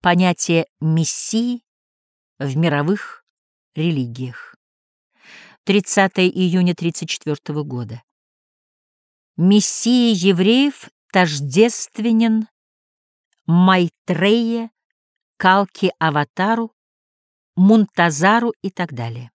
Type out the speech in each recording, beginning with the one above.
понятие «мессии» в мировых религиях. 30 июня 34 года. Мессия евреев тождественен Майтрея, Калки Аватару, Мунтазару и так далее.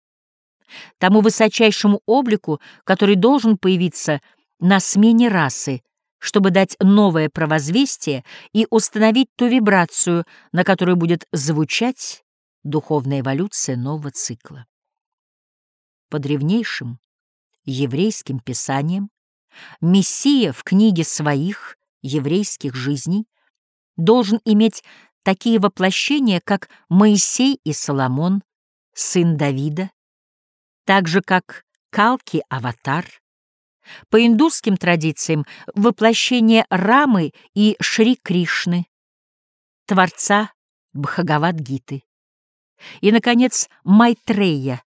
Тому высочайшему облику, который должен появиться на смене расы, чтобы дать новое провозвестие и установить ту вибрацию, на которой будет звучать духовная эволюция нового цикла. По древнейшим еврейским писаниям Мессия в книге своих еврейских жизней должен иметь такие воплощения, как Моисей и Соломон, сын Давида, так же как Калки-аватар, по индусским традициям воплощение Рамы и Шри Кришны, Творца Бхагавад-гиты. И, наконец, Майтрея,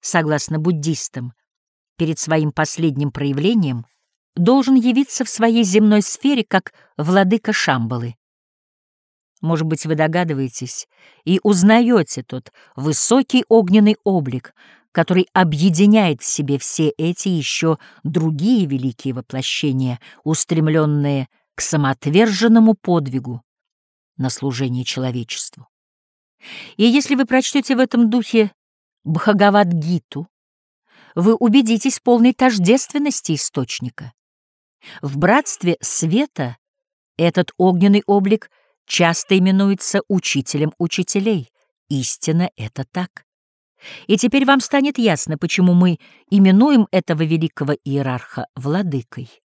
согласно буддистам, перед своим последним проявлением должен явиться в своей земной сфере как владыка Шамбалы. Может быть, вы догадываетесь и узнаете тот высокий огненный облик, который объединяет в себе все эти еще другие великие воплощения, устремленные к самоотверженному подвигу на служение человечеству. И если вы прочтете в этом духе Бхагавад-гиту, вы убедитесь в полной тождественности источника. В братстве света этот огненный облик часто именуется учителем учителей. Истинно это так. И теперь вам станет ясно, почему мы именуем этого великого иерарха владыкой.